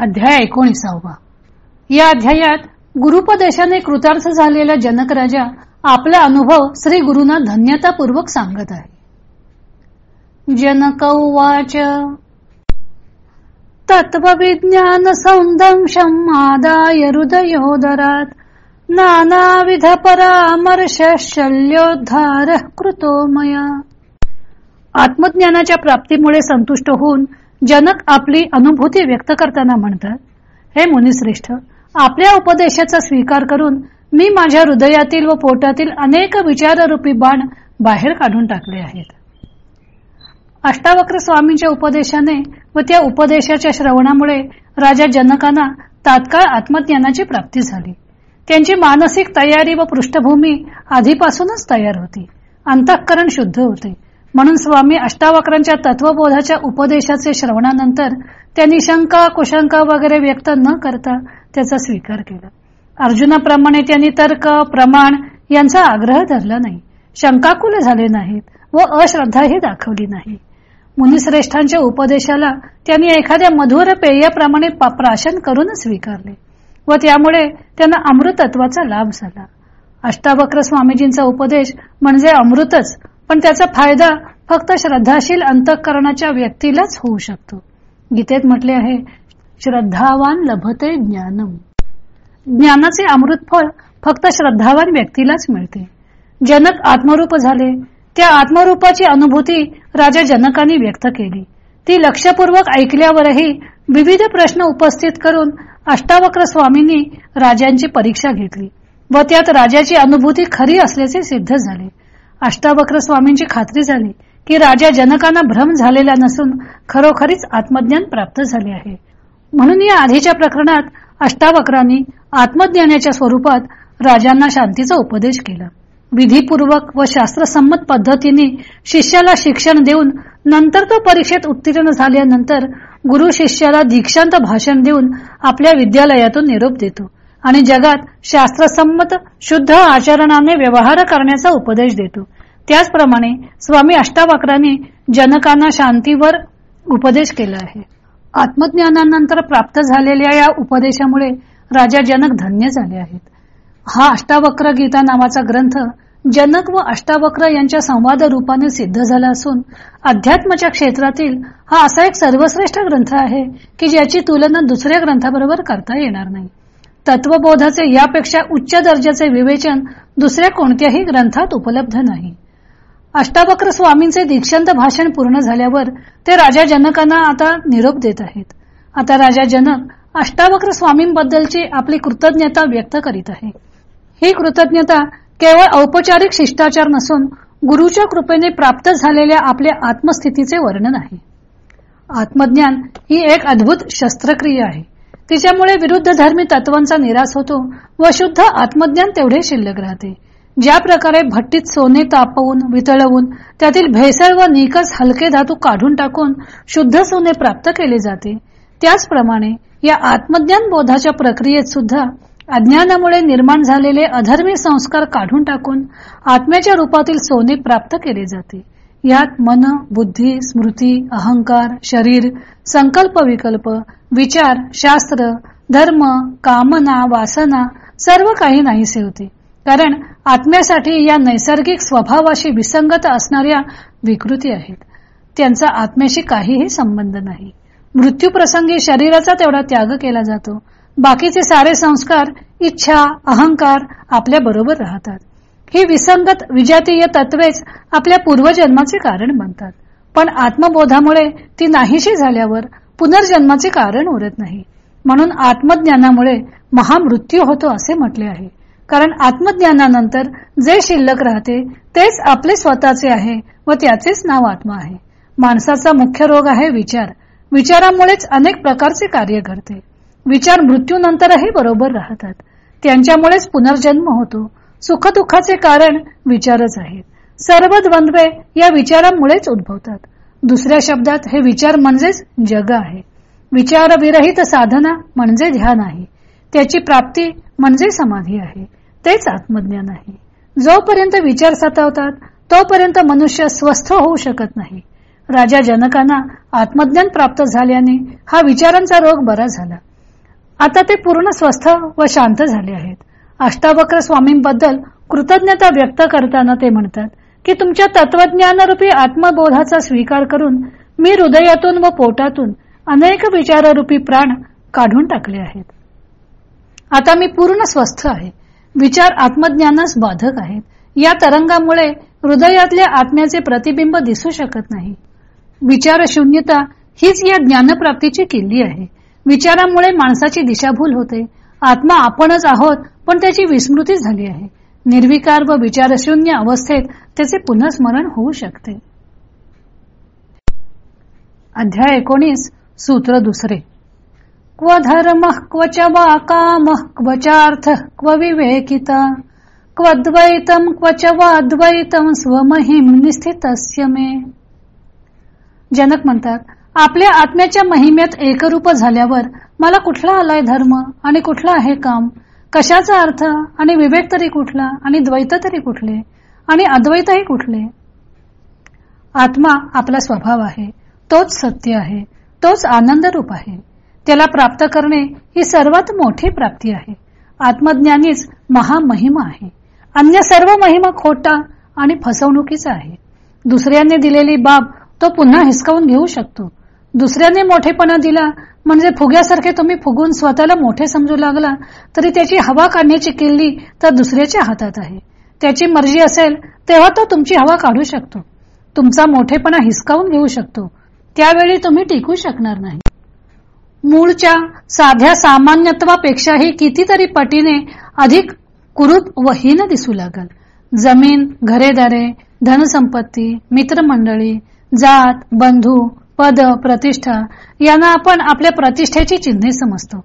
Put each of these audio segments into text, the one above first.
अध्याय एकोणीसावा. या अध्यायात गुरुपदेशाने कृतार्थ झालेला जनक राजा आपला अनुभव श्री गुरुना धन्यतापूर्वक सांगत आहे. जनक उवाच तत्वविज्ञान सौंदंशम आदाय हृदयोदरात नानाविध परामर्श शल्योद्धार कृतो मया आत्मज्ञानाच्या प्राप्तीमुळे संतुष्ट होऊन जनक आपली अनुभूती व्यक्त करताना म्हणतात हे मुनिश्रेष्ठ आपल्या उपदेशाचा स्वीकार करून मी माझ्या हृदयातील व पोटातील अनेक विचाररूपी बाण बाहेर काढून टाकले आहेत. अष्टावक्र स्वामींच्या उपदेशाने व त्या उपदेशाच्या श्रवणामुळे राजा जनकांना तात्काळ आत्मज्ञानाची प्राप्ती झाली. त्यांची मानसिक तयारी व पृष्ठभूमी आधीपासूनच तयार होती. अंतःकरण शुद्ध होते. म्हणून स्वामी अष्टावक्रांच्या तत्वबोधाच्या उपदेशाचे श्रवणानंतर त्यांनी शंका कुशंका वगैरे व्यक्त न करता त्याचा स्वीकार केला. अर्जुनाप्रमाणे त्यांनी तर्क प्रमाण यांचा आग्रह धरला नाही. शंकाकुल झाले नाहीत व अश्रद्धाही दाखवली नाही. मुनिश्रेष्ठांच्या उपदेशाला त्यांनी एखाद्या मधुर पेयाप्रमाणे प्राशन करून स्वीकारले व त्यामुळे त्यांना अमृतत्वाचा लाभ झाला. अष्टावक्र स्वामीजींचा उपदेश म्हणजे अमृतच पण त्याचा फायदा फक्त श्रद्धाशील अंतःकरणाच्या व्यक्तीलाच होऊ शकतो. गीतेत म्हटले आहे श्रद्धावान लभते ज्ञानम. ज्ञानाचे अमृतफळ फक्त श्रद्धावान व्यक्तीलाच मिळते. जनक आत्मरूप झाले. त्या आत्मरूपाची अनुभूती राजा जनकाने व्यक्त केली. ती लक्षपूर्वक ऐकल्यावरही विविध प्रश्न उपस्थित करून अष्टावक्र स्वामींनी राजांची परीक्षा घेतली व त्यात राजाची अनुभूती खरी असल्याचे सिद्ध झाले. अष्टावक्र स्वामींची खात्री झाली की राजा जनकांना भ्रम झालेला नसून खरोखरीच आत्मज्ञान प्राप्त झाले आहे. म्हणून या आधीच्या प्रकरणात अष्टावक्रांनी आत्मज्ञानाच्या स्वरूपात राजांना शांतीचा उपदेश केला. विधीपूर्वक व शास्त्रसंमत पद्धतीने शिष्याला शिक्षण देऊन नंतर तो परीक्षेत उत्तीर्ण झाल्यानंतर गुरु शिष्याला दीक्षांत भाषण देऊन आपल्या विद्यालयातून निरोप देतो. आणि जगात शास्त्रसंमत शुद्ध आचरणाने व्यवहार करण्याचा उपदेश देतो. त्याचप्रमाणे स्वामी अष्टावक्रांनी जनकांना शांतीवर उपदेश केला आहे. आत्मज्ञानानंतर प्राप्त झालेल्या या उपदेशामुळे राजा जनक धन्य झाले आहेत. हा अष्टावक्र गीता नावाचा ग्रंथ जनक व अष्टावक्र यांच्या संवाद रूपाने सिद्ध झाला असून अध्यात्माच्या क्षेत्रातील हा असा एक सर्वश्रेष्ठ ग्रंथ आहे की ज्याची तुलना दुसऱ्या ग्रंथाबरोबर करता येणार नाही. तत्वबोधाचे यापेक्षा उच्च दर्जाचे विवेचन दुसऱ्या कोणत्याही ग्रंथात उपलब्ध नाही. अष्टावक्र स्वामींचे दीक्षांत भाषण पूर्ण झाल्यावर ते राजा जनकांना आता निरोप देत आहेत. आता राजा जनक अष्टावक्र स्वामींबद्दलची आपली कृतज्ञता व्यक्त करीत आहे. ही कृतज्ञता केवळ औपचारिक शिष्टाचार नसून गुरुच्या कृपेने प्राप्त झालेल्या आपल्या आत्मस्थितीचे वर्णन आहे. आत्मज्ञान ही एक अद्भुत शस्त्रक्रिया आहे. तिच्यामुळे विरुद्ध धर्मी तत्वांचा निराश होतो व शुद्ध आत्मज्ञान तेवढे शिल्लक राहते. ज्या प्रकारे भट्टीत सोने तापवून वितळवून त्यातील भेसळ व निकस हलके धातू काढून टाकून शुद्ध सोने प्राप्त केले जाते त्याचप्रमाणे या आत्मज्ञान बोधाच्या प्रक्रियेत सुद्धा अज्ञानामुळे निर्माण झालेले अधर्मी संस्कार काढून टाकून आत्म्याच्या रूपातील सोने प्राप्त केले जाते. यात मन बुद्धी स्मृती अहंकार शरीर संकल्प विकल्प विचार शास्त्र धर्म कामना वासना सर्व काही नाहीसे होते. कारण आत्म्यासाठी या नैसर्गिक स्वभावाशी विसंगत असणाऱ्या विकृती आहेत. त्यांचा आत्म्याशी काहीही संबंध नाही. मृत्यू प्रसंगी शरीराचा तेवढा त्याग केला जातो. बाकीचे सारे संस्कार इच्छा अहंकार आपल्या बरोबर राहतात. ही विसंगत विजातीय तत्वेच आपल्या पूर्वजन्माचे कारण बनतात. पण आत्मबोधामुळे ती नाहीशी झाल्यावर पुनर्जन्माचे कारण उरत नाही. म्हणून आत्मज्ञानामुळे महामृत्यू होतो असे म्हटले आहे. कारण आत्मज्ञानानंतर जे शिल्लक राहते तेच आपले स्वतःचे आहे व त्याचेच नाव आत्मा आहे. माणसाचा मुख्य रोग आहे विचार. विचारामुळेच अनेक प्रकारचे कार्य घडते. विचार मृत्यूनंतरही बरोबर राहतात. त्यांच्यामुळेच पुनर्जन्म होतो. सुखदुःखाचे कारण विचारच आहेत. सर्व द्वंद्वे या विचारामुळेच उद्भवतात. दुसऱ्या शब्दात हे विचार म्हणजेच जग आहे. विचारविरहित साधना म्हणजे ध्यान आहे. त्याची प्राप्ती म्हणजे समाधी आहे. तेच आत्मज्ञान आहे. जोपर्यंत विचार सतावतात तोपर्यंत मनुष्य स्वस्थ होऊ शकत नाही. राजा जनकांना आत्मज्ञान प्राप्त झाल्याने हा विचारांचा रोग बरा झाला. आता ते पूर्ण स्वस्थ व शांत झाले आहेत. अष्टावक्र स्वामींबद्दल कृतज्ञता व्यक्त करताना ते म्हणतात की तुमच्या तत्वज्ञानरूपी आत्मबोधाचा स्वीकार करून मी हृदयातून व पोटातून अनेक विचाररूपी प्राण काढून टाकले आहेत. आता मी पूर्ण स्वस्थ आहे. विचार आत्मज्ञानास बाधक आहेत. या तरंगामुळे हृदयातल्या आत्म्याचे प्रतिबिंब दिसू शकत नाही. विचार शून्यता हीच या ज्ञानप्राप्तीची किल्ली आहे. विचारामुळे माणसाची दिशाभूल होते. आत्मा आपणच आहोत पण त्याची विस्मृती झाली आहे. निर्विकार व विचारशून्य अवस्थेत त्याचे पुनस्मरण होऊ शकते. अध्याय एकोणीस सूत्र दुसरे. क्व धर्म क्व च वा काम क्व चार्थ क्व विवेकिता। क्व द्वैतम क्व च वा अद्वैतम स्वमहिम निस्थितस्य मे। जनक म्हणतात आपल्या आत्म्याच्या महिम्यात एकरूप झाल्यावर मला कुठला आलाय धर्म आणि कुठला आहे काम? कशाचा अर्थ आणि विवेक तरी कुठला आणि द्वैत तरी कुठले आणि अद्वैतही कुठले? आत्मा आपला स्वभाव आहे तोच सत्य आहे तोच आनंद रूप आहे. त्याला प्राप्त करणे ही सर्वात मोठी प्राप्ती आहे. आत्मज्ञानीच महामहिमा आहे. अन्य सर्व महिमा खोटा आणि फसवणुकीचा आहे. दुसऱ्यांनी दिलेली बाब तो पुन्हा हिसकावून घेऊ शकतो. दुसऱ्याने मोठेपणा दिला म्हणजे फुग्यासारखे तुम्ही फुगून स्वतःला मोठे समजू लागला तरी त्याची हवा काढण्याची किल्ली तर दुसऱ्याच्या हातात आहे. त्याची मर्जी असेल तेव्हा तो तुमची हवा काढू शकतो. तुमचा मोठेपणा हिसकावून घेऊ शकतो. त्यावेळी तुम्ही टिकू शकणार नाही. मूळच्या साध्या सामान्यत्वापेक्षाही कितीतरी पटीने अधिक कुरूप व हीन दिसू लागल. जमीन घरेदारे धनसंपत्ती मित्रमंडळी जात बंधू पद प्रतिष्ठा यांना आपण आपल्या प्रतिष्ठेची चिन्हे समजतो.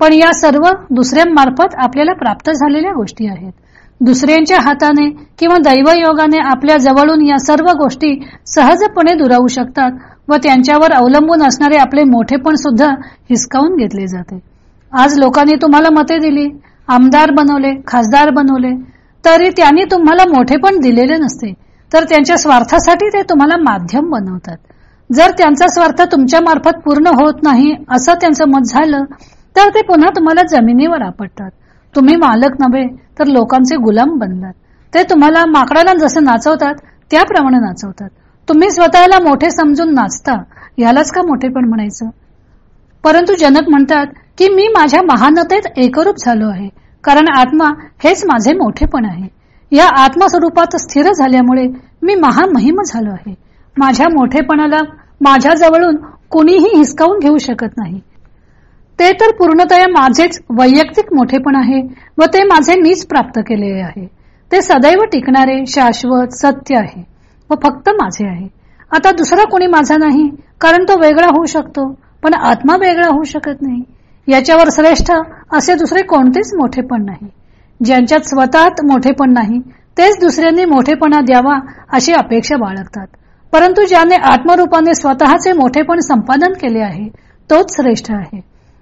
पण या सर्व दुसऱ्यांमार्फत आपल्याला प्राप्त झालेल्या गोष्टी आहेत. दुसऱ्यांच्या हाताने किंवा दैवयोगाने आपल्या जवळून या सर्व गोष्टी सहजपणे दुरावू शकतात व त्यांच्यावर अवलंबून असणारे आपले मोठेपण सुद्धा हिसकावून घेतले जाते. आज लोकांनी तुम्हाला मते दिली आमदार बनवले खासदार बनवले तरी त्यांनी तुम्हाला मोठेपण दिलेले नसते. तर त्यांच्या स्वार्थासाठी ते तुम्हाला माध्यम बनवतात. जर त्यांचा स्वार्थ तुमच्या मार्फत पूर्ण होत नाही असं त्यांचं मत झालं तर ते पुन्हा तुम्हाला जमिनीवर आपटतात. तुम्ही मालक नव्हे तर लोकांचे गुलाम बनलात. ते तुम्हाला माकडाला जसं नाचवतात त्याप्रमाणे नाचवतात. तुम्ही स्वतःला मोठे समजून नाचता यालाच का मोठेपण म्हणायचं? परंतु जनक म्हणतात की मी माझ्या महानतेत एकरूप झालो आहे कारण आत्मा हेच माझे मोठेपण आहे. या आत्मस्वरूपात स्थिर झाल्यामुळे मी महामहिम झालो आहे. माझ्या मोठेपणाला माझ्या जवळून कुणीही हिसकावून घेऊ शकत नाही. ते तर पूर्णतया माझेच वैयक्तिक मोठेपण आहे व ते माझे मीच प्राप्त केलेले आहे. ते सदैव टिकणारे शाश्वत सत्य आहे व फक्त माझे आहे. आता दुसरा कोणी माझा नाही कारण तो वेगळा होऊ शकतो पण आत्मा वेगळा होऊ शकत नाही. याच्यावर श्रेष्ठ असे दुसरे कोणतेच मोठेपण नाही. ज्यांच्यात स्वतःत मोठेपण नाही तेच दुसऱ्यांनी मोठेपणा द्यावा अशी अपेक्षा बाळगतात. परंतु ज्याने आत्मरूपाने स्वतःचे मोठेपण संपादन केले आहे तोच श्रेष्ठ आहे.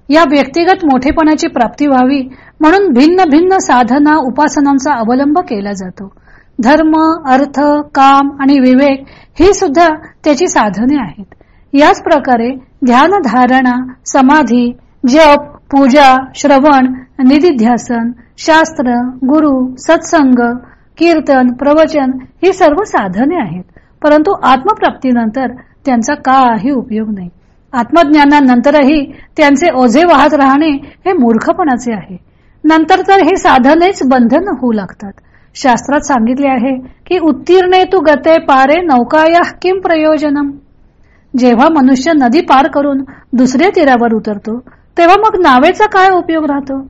या व्यक्तिगत मोठेपणाची प्राप्ती व्हावी म्हणून भिन्न भिन्न साधना उपासनांचा अवलंब केला जातो. धर्म अर्थ काम आणि विवेक ही सुद्धा त्याची साधने आहेत. याच प्रकारे ध्यान धारणा समाधी जप पूजा श्रवण निधिध्यासन शास्त्र गुरु सत्संग कीर्तन प्रवचन ही सर्व साधने आहेत. परंतु आत्मप्राप्तीनंतर त्यांचा काही उपयोग नाही. आत्मज्ञानानंतरही त्यांचे ओझे वाहत राहणे हे मूर्खपणाचे आहे. नंतर तर हे साधनेच बंधन होऊ लागतात. शास्त्रात सांगितले आहे की उत्तीर्णे तू गते पारे नौकाया किम प्रयोजनम? जेव्हा मनुष्य नदी पार करून दुसऱ्या तीरावर उतरतो तेव्हा मग नावेचा काय उपयोग राहतो?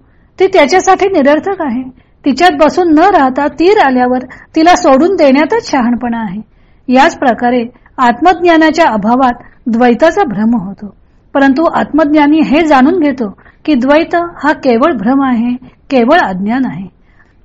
ती त्याच्यासाठी निरर्थक आहे. तिच्यात बसून न राहता तीर आल्यावर तिला सोडून देण्यातच शहाणपणा आहे. याच प्रकारे आत्मज्ञानाच्या अभावात द्वैताचा भ्रम होतो. परंतु आत्मज्ञानी हे जाणून घेतो की द्वैत हा केवळ भ्रम आहे केवळ अज्ञान आहे.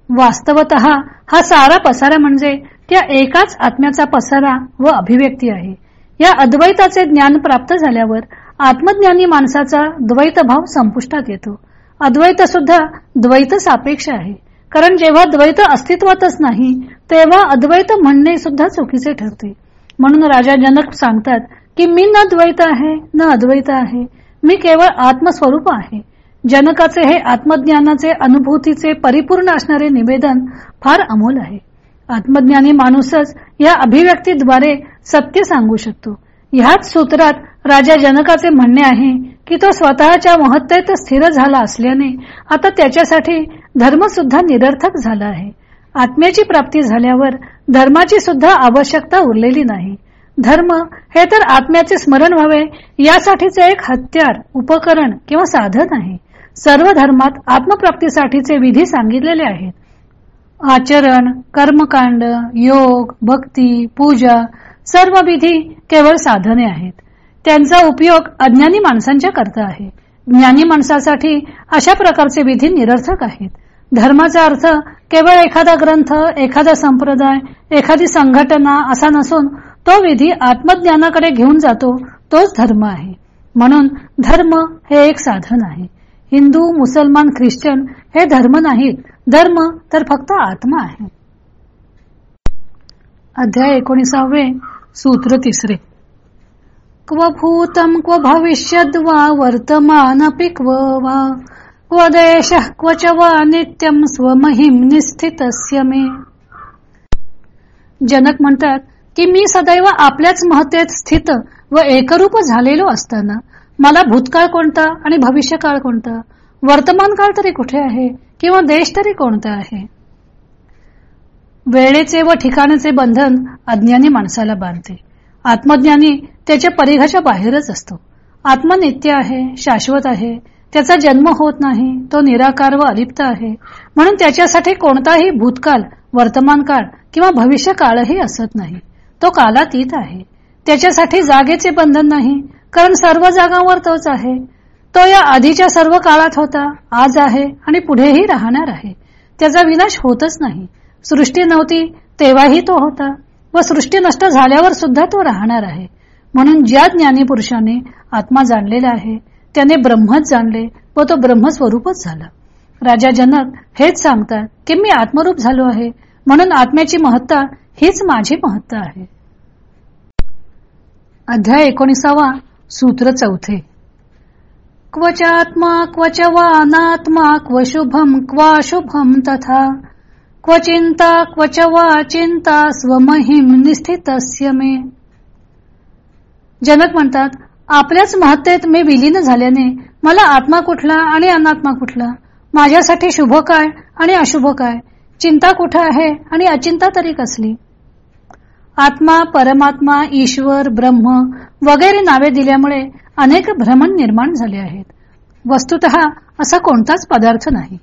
वास्तवत हा सारा पसारा म्हणजे त्या एकाच आत्म्याचा पसारा व अभिव्यक्ती आहे. या अद्वैताचे ज्ञान प्राप्त झाल्यावर आत्मज्ञानी माणसाचा द्वैत भाव संपुष्टात येतो. अद्वैत सुद्धा द्वैत सापेक्ष आहे. कारण जेव्हा द्वैत अस्तित्वातच नाही तेव्हा अद्वैत म्हणणे सुद्धा चुकीचे ठरते. म्हणून राजा जनक सांगतात की मी न द्वैत आहे न अद्वैत आहे मी केवळ आत्मस्वरूप आहे. जनकाचे हे आत्मज्ञानाचे अनुभूतीचे परिपूर्ण असणारे निवेदन फार अमोल आहे. आत्मज्ञानी माणूसच या अभिव्यक्तीद्वारे सत्य सांगू शकतो. ह्याच सूत्रात राजा जनकाचे म्हणणे आहे की तो स्वतःच्या महत्तेत स्थिर झाला असल्याने आता त्याच्यासाठी धर्म सुद्धा निरर्थक झाला आहे. आत्म्याची प्राप्ती झाल्यावर धर्माची सुद्धा आवश्यकता उरलेली नाही. धर्म हे तर आत्म्याचे स्मरण व्हावे यासाठीचे एक हत्यार उपकरण किंवा साधन आहे. सर्व धर्मात आत्मप्राप्तीसाठीचे विधी सांगितलेले आहेत. आचरण कर्मकांड योग भक्ती पूजा सर्व विधी केवळ साधने आहेत. त्यांचा उपयोग अज्ञानी माणसांच्या करता आहे. ज्ञानी माणसासाठी अशा प्रकारचे विधी निरर्थक आहेत. धर्माचा अर्थ केवळ एखादा ग्रंथ एखादा संप्रदाय एखादी संघटना असा नसून तो विधी आत्मज्ञानाकडे घेऊन जातो तोच धर्म आहे. म्हणून धर्म हे एक साधन आहे. हिंदू मुसलमान ख्रिश्चन हे धर्म नाहीत. धर्म तर फक्त आत्मा आहे. अध्याय एकोणीसावे. सूत्र तिसरे. क्व भूतम क्व भविष्यद वा वर्तमानपि क्व वा क्व देश क्व च वा नित्यम स्वमहिम निस्थितस्य मे. जनक म्हणतात की मी सदैव आपल्याच महत्तेत स्थित व एकरूप झालेलो असताना मला भूतकाळ कोणता आणि भविष्यकाळ कोणता? वर्तमान काळ तरी कुठे आहे? किंवा देश तरी कोणता आहे? वेळेचे व ठिकाणाचे बंधन अज्ञानी माणसाला बांधते. आत्मज्ञानी त्याच्या परिघाच्या बाहेरच असतो. आत्मा नित्य आहे शाश्वत आहे त्याचा जन्म होत नाही तो निराकार व अलिप्त आहे. म्हणून त्याच्यासाठी कोणताही भूतकाल वर्तमान काळ किंवा भविष्य काळही असत नाही. तो कालातीत आहे. त्याच्यासाठी जागेचे बंधन नाही कारण सर्व जागांवर तोच आहे. तो या आधीच्या सर्व काळात होता आज आहे आणि पुढेही राहणार आहे. त्याचा विनाश होतच नाही. सृष्टी नव्हती तेव्हाही तो होता. व सृष्टी नष्ट झाल्यावर सुद्धा तो राहणार आहे. म्हणून ज्या ज्ञानी पुरुषाने आत्मा जाणलेला आहे त्याने ब्रह्मच जाणले व तो ब्रह्मस्वरूपच झाला. राजा जनक हेच सांगतात की मी आत्मरूप झालो आहे म्हणून आत्म्याची महत्ता हीच माझी महत्ता आहे. अध्याय एकोणीसावा सूत्र चौथे. क्वचात्मा क्वच वानात्मा क्व शुभम क्वाशुभम तथा क्वचिंता क्वच वा चिंता स्वमहिम निस्थितस्य मे. जनक म्हणतात आपल्याच महत्तेत मी विलीन झाल्याने मला आत्मा कुठला आणि अनात्मा कुठला? माझ्यासाठी शुभ काय आणि अशुभ काय? चिंता कुठं आहे आणि अचिंता तरी कसली? आत्मा परमात्मा ईश्वर ब्रह्म वगैरे नावे दिल्यामुळे अनेक भ्रमण निर्माण झाले आहेत. वस्तुत असा कोणताच पदार्थ नाही.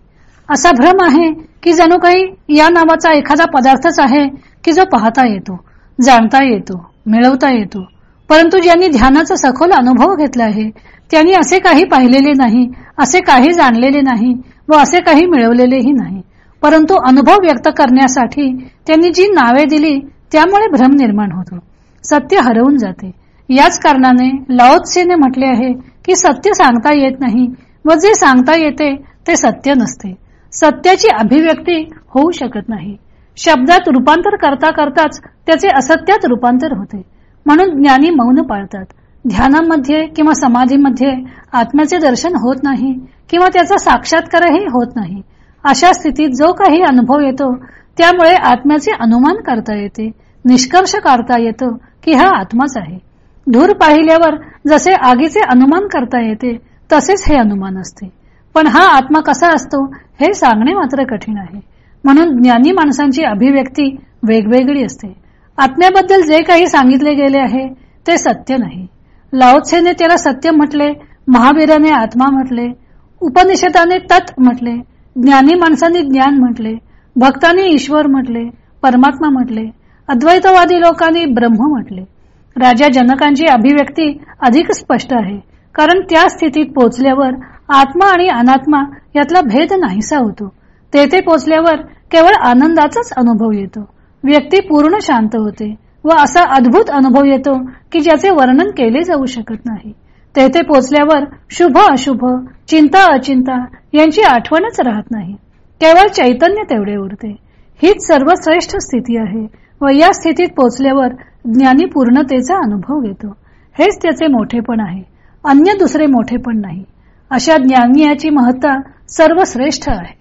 असा भ्रम आहे की जणू काही या नावाचा एखादा पदार्थच आहे की जो पाहता येतो जाणता येतो मिळवता येतो. परंतु ज्यांनी ध्यानाचा सखोल अनुभव घेतला आहे त्यांनी असे काही पाहिलेले नाही असे काही जाणलेले नाही व असे काही मिळवलेलेही नाही. परंतु अनुभव व्यक्त करण्यासाठी त्यांनी जी नावे दिली त्यामुळे भ्रम निर्माण होतो. सत्य हरवून जाते. याच कारणाने लाओत्सेने म्हटले आहे की सत्य सांगता येत नाही व जे सांगता येते ते सत्य नसते. सत्याची अभिव्यक्ती होऊ शकत नाही. शब्दात रूपांतर करता करताच त्याचे असत्यात रूपांतर होते. म्हणून ज्ञानी मौन पाळतात. ध्यानामध्ये किंवा समाधीमध्ये आत्म्याचे दर्शन होत नाही किंवा त्याचा साक्षात्कारही होत नाही. अशा स्थितीत जो काही अनुभव येतो त्यामुळे आत्म्याचे अनुमान करता येते निष्कर्ष काढता येतो की हा आत्माच आहे. धूर पाहिल्यावर जसे आगीचे अनुमान करता येते तसेच हे अनुमान असते. पण हा आत्मा कसा असतो हे सांगणे मात्र कठीण आहे. म्हणून ज्ञानी माणसांची अभिव्यक्ती वेगवेगळी असते. आत्म्याबद्दल जे काही सांगितले गेले आहे ते सत्य नाही. लाओत्सेने त्याला सत्य म्हटले महावीराने आत्मा म्हटले उपनिषदाने तत् म्हटले ज्ञानी माणसांनी ज्ञान म्हटले भक्तांनी ईश्वर म्हटले परमात्मा म्हटले अद्वैतवादी लोकांनी ब्रह्म म्हटले. राजा जनकांची अभिव्यक्ती अधिक स्पष्ट आहे कारण त्या स्थितीत पोहोचल्यावर आत्मा आणि अनात्मा यातला भेद नाहीसा होतो. तेथे पोचल्यावर केवळ आनंदाचाच अनुभव येतो. व्यक्ती पूर्ण शांत होते व असा अद्भुत अनुभव येतो की ज्याचे वर्णन केले जाऊ शकत नाही. तेथे पोचल्यावर शुभ अशुभ चिंता अचिंता यांची आठवणच राहत नाही. केवळ चैतन्य तेवढे उरते. हीच सर्वश्रेष्ठ स्थिती आहे व या स्थितीत पोचल्यावर ज्ञानी पूर्णतेचा अनुभव घेतो. हेच त्याचे मोठेपण आहे. अन्य दुसरे मोठेपण नाही. अशा ज्ञानियाची महत्ता सर्वश्रेष्ठ आहे.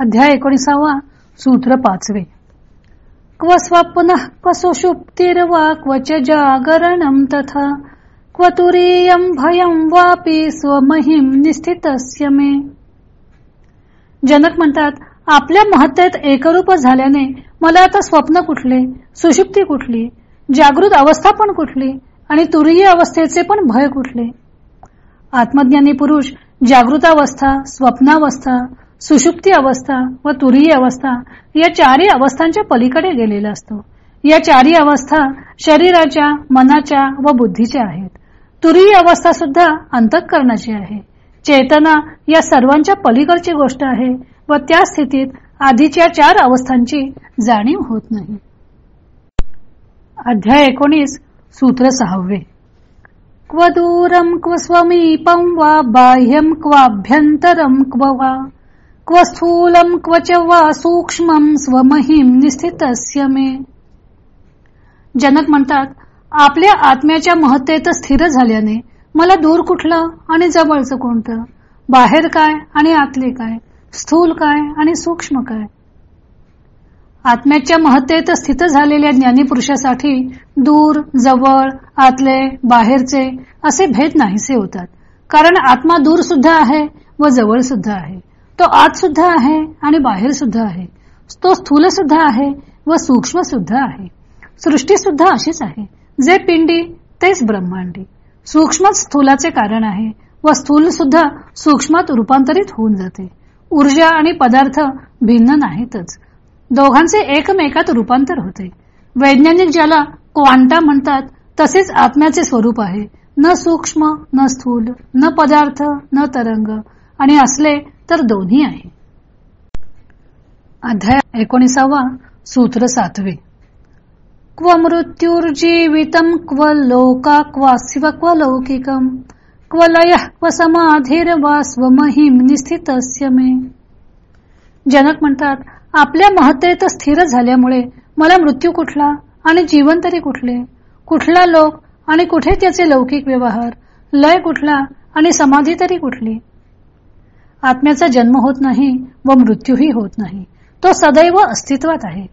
अध्याय एकोणीसावा सूत्र पाचवे. क्व स्वप्न क्व सुषुप्तिर्वा क्वच जागरणं तथा क्व तुरीयं भयं वापी स्वमहिम निस्थितस्य मे. जनक म्हणतात आपल्या महत्तेत एकरूप झाल्याने मला आता स्वप्न कुठले सुषुप्ती कुठली जागृत अवस्था पण कुठली आणि तुरीय अवस्थेचे पण भय कुठले? आत्मज्ञानी पुरुष जागृतावस्था स्वप्नावस्था सुषुप्ती अवस्था व तुरीय अवस्था या चारही अवस्थांच्या पलीकडे गेलेला असतो. या चारही अवस्था शरीराच्या मनाच्या व बुद्धीच्या आहेत. तुरीय अवस्था सुद्धा अंतःकरणाची आहे. चेतना या सर्वांच्या पलीकडची गोष्ट आहे व त्या स्थितीत आधीच्या चार अवस्थांची जाणीव होत नाही. अध्याय एकोणीस सूत्र सहावे. क्व दूरम क्व स्वमीपम वा बाह्यम क्वाभ्यंतरम क्व वा? क्व स्थूलम क्व च वा सूक्ष्मं स्वमहिम निस्थितस्य मे? जनक म्हणतात आपल्या आत्म्याच्या महत्तेत स्थिर झाल्याने मला दूर कुठलं आणि जवळचं कोणतं? बाहेर काय आणि आतले काय? स्थूल काय आणि सूक्ष्म काय? आत्म्याच्या महत्तेत स्थित झालेल्या ज्ञानीपुरुषासाठी दूर जवळ आतले बाहेरचे असे भेद नाहीसे होतात. कारण आत्मा दूर सुद्धा आहे व जवळ सुद्धा आहे. तो आत सुद्धा आहे आणि बाहेर सुद्धा आहे. तो स्थूल सुद्धा आहे व सूक्ष्म सुद्धा आहे. सृष्टी सुद्धा अशीच आहे. जे पिंडी तेच ब्रह्मांडी. सूक्ष्म स्थूलाचे कारण आहे व स्थूल सुद्धा सूक्ष्मात रूपांतरित होऊन जाते. ऊर्जा आणि पदार्थ भिन्न नाहीतच. दोघांचे एकमेकात रूपांतर होते. वैज्ञानिक ज्याला क्वांटा म्हणतात तसेच आत्म्याचे स्वरूप आहे. न सूक्ष्म न स्थूल न पदार्थ न तरंग आणि असले तर दोन्ही आहे. अध्याय एकोणीसावा सूत्र सातवे. क्व मृत्युर्जीवितम क्व लोका क्वास्व क्व लौकिकम क्व लय क्व समाधीर वा स्वमहिम निस्थितस्य मे. जनक म्हणतात आपल्या महत्तेत स्थिर झाल्यामुळे मला मृत्यू कुठला आणि जीवन तरी कुठले? कुठला लोक आणि कुठे त्याचे लौकिक व्यवहार? लय कुठला आणि समाधी तरी कुठली? आत्म्याचा जन्म होत नाही व मृत्यूही होत नाही. तो सदैव अस्तित्वात आहे.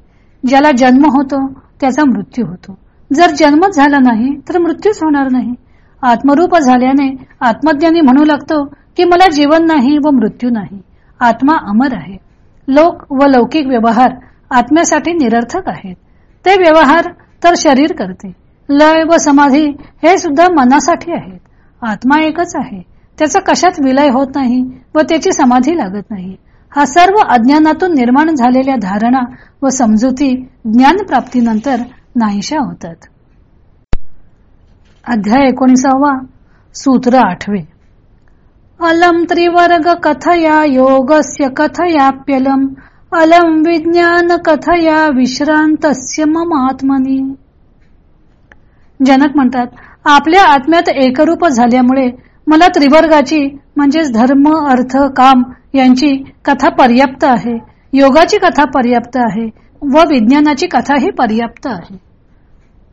ज्याला जन्म होतो त्याचा मृत्यू होतो. जर जन्मच झाला नाही तर मृत्यूच होणार नाही. आत्मरूप झाल्याने आत्मज्ञानी म्हणू लागतो की मला जीवन नाही व मृत्यू नाही. आत्मा अमर आहे. लोक व लौकिक व्यवहार आत्म्यासाठी निरर्थक आहेत. ते व्यवहार तर शरीर करते. लय व समाधी हे सुद्धा मनासाठी आहेत. आत्मा एकच आहे. त्याचा कशात विलय होत नाही व त्याची समाधी लागत नाही. हा सर्व अज्ञानातून निर्माण झालेल्या धारणा व समजुती ज्ञान प्राप्तीनंतर नाहीशा होतात. अध्याय एकोणीसावा सूत्र आठवे. अलम त्रिवर्ग कथया योगस्य कथयाप्यलम। अलम विज्ञान कथया विश्रांतस्य ममात्मनी जनक म्हणतात आपल्या आत्म्यात एकरूप झाल्यामुळे मला त्रिवर्गाची म्हणजेच धर्म अर्थ काम यांची कथा पर्याप्त आहे. योगाची कथा पर्याप्त आहे व विज्ञानाची कथाही पर्याप्त आहे.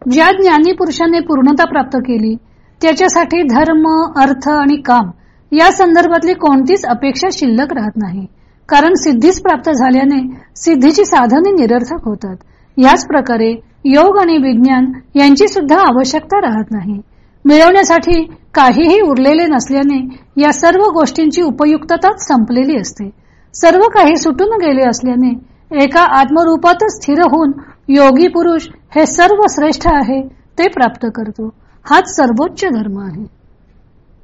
ज्या ज्ञानी पुरुषाने पूर्णता प्राप्त केली त्याच्यासाठी धर्म अर्थ आणि काम या संदर्भातली कोणतीच अपेक्षा शिल्लक राहत नाही. कारण सिद्धीच प्राप्त झाल्याने सिद्धीची साधने निरर्थक होतात. याच प्रकारे योग आणि विज्ञान यांची सुद्धा आवश्यकता राहत नाही. मिळवण्यासाठी काहीही उरलेले नसल्याने या सर्व गोष्टींची उपयुक्तताच संपलेली असते. सर्व काही सुटून गेले असल्याने एका आत्मरूपातच स्थिर होऊन योगी पुरुष हे सर्व श्रेष्ठ आहे ते प्राप्त करतो. हाच सर्वोच्च धर्म आहे.